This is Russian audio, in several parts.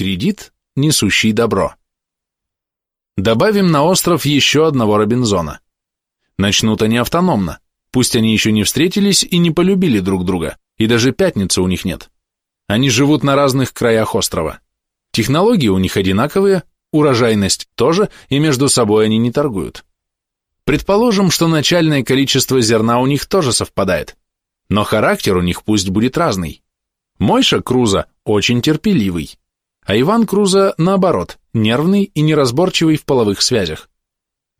кредит, несущий добро. Добавим на остров еще одного Робинзона. Начнут они автономно, пусть они еще не встретились и не полюбили друг друга, и даже пятницы у них нет. Они живут на разных краях острова. Технологии у них одинаковые, урожайность тоже, и между собой они не торгуют. Предположим, что начальное количество зерна у них тоже совпадает, но характер у них пусть будет разный. Мойша Круза очень терпеливый, а Иван Круза, наоборот, нервный и неразборчивый в половых связях.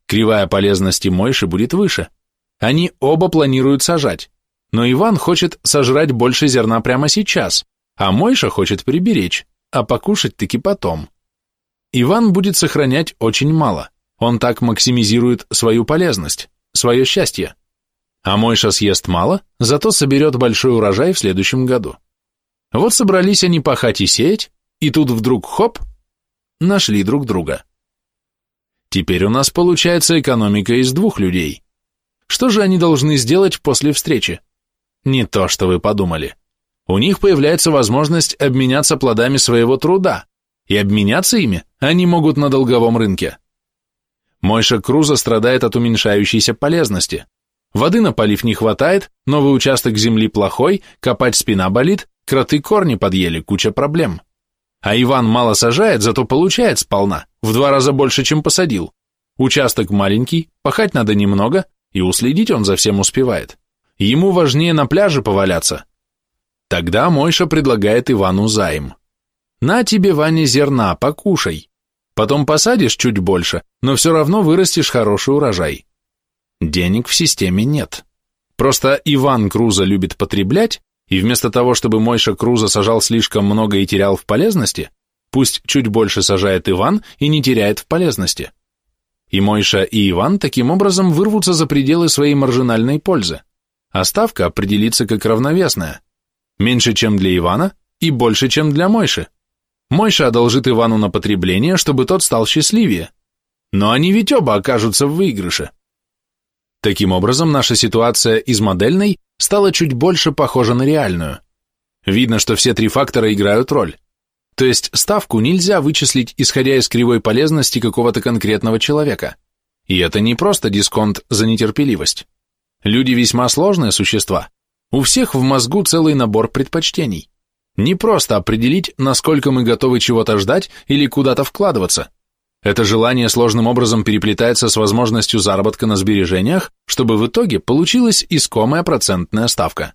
Кривая полезности Мойши будет выше. Они оба планируют сажать, но Иван хочет сожрать больше зерна прямо сейчас, а Мойша хочет приберечь, а покушать таки потом. Иван будет сохранять очень мало, он так максимизирует свою полезность, свое счастье. А Мойша съест мало, зато соберет большой урожай в следующем году. Вот собрались они пахать и сеять, и тут вдруг хоп, нашли друг друга. Теперь у нас получается экономика из двух людей. Что же они должны сделать после встречи? Не то, что вы подумали. У них появляется возможность обменяться плодами своего труда, и обменяться ими они могут на долговом рынке. Мойша Круза страдает от уменьшающейся полезности. Воды на полив не хватает, новый участок земли плохой, копать спина болит, кроты корни подъели, куча проблем. А Иван мало сажает, зато получает сполна, в два раза больше, чем посадил. Участок маленький, пахать надо немного, и уследить он за всем успевает. Ему важнее на пляже поваляться. Тогда Мойша предлагает Ивану займ. «На тебе, Ваня, зерна, покушай. Потом посадишь чуть больше, но все равно вырастешь хороший урожай». Денег в системе нет. Просто Иван Круза любит потреблять, и вместо того, чтобы Мойша Круза сажал слишком много и терял в полезности, пусть чуть больше сажает Иван и не теряет в полезности. И Мойша, и Иван таким образом вырвутся за пределы своей маржинальной пользы, а ставка определится как равновесная, меньше, чем для Ивана, и больше, чем для Мойши. Мойша одолжит Ивану на потребление, чтобы тот стал счастливее. Но они ведь оба окажутся в выигрыше. Таким образом, наша ситуация из модельной стала чуть больше похожа на реальную. Видно, что все три фактора играют роль. То есть ставку нельзя вычислить, исходя из кривой полезности какого-то конкретного человека. И это не просто дисконт за нетерпеливость. Люди весьма сложные существа. У всех в мозгу целый набор предпочтений. Не просто определить, насколько мы готовы чего-то ждать или куда-то вкладываться – это желание сложным образом переплетается с возможностью заработка на сбережениях, чтобы в итоге получилась искомая процентная ставка.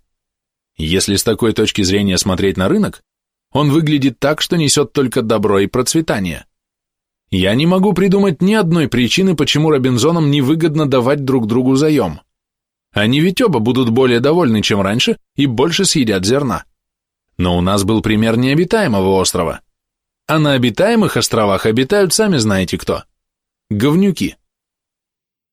Если с такой точки зрения смотреть на рынок, он выглядит так, что несет только добро и процветание. Я не могу придумать ни одной причины, почему Робинзонам невыгодно давать друг другу заем. Они ведь оба будут более довольны, чем раньше, и больше съедят зерна. Но у нас был пример необитаемого острова. А на обитаемых островах обитают сами знаете кто. Говнюки.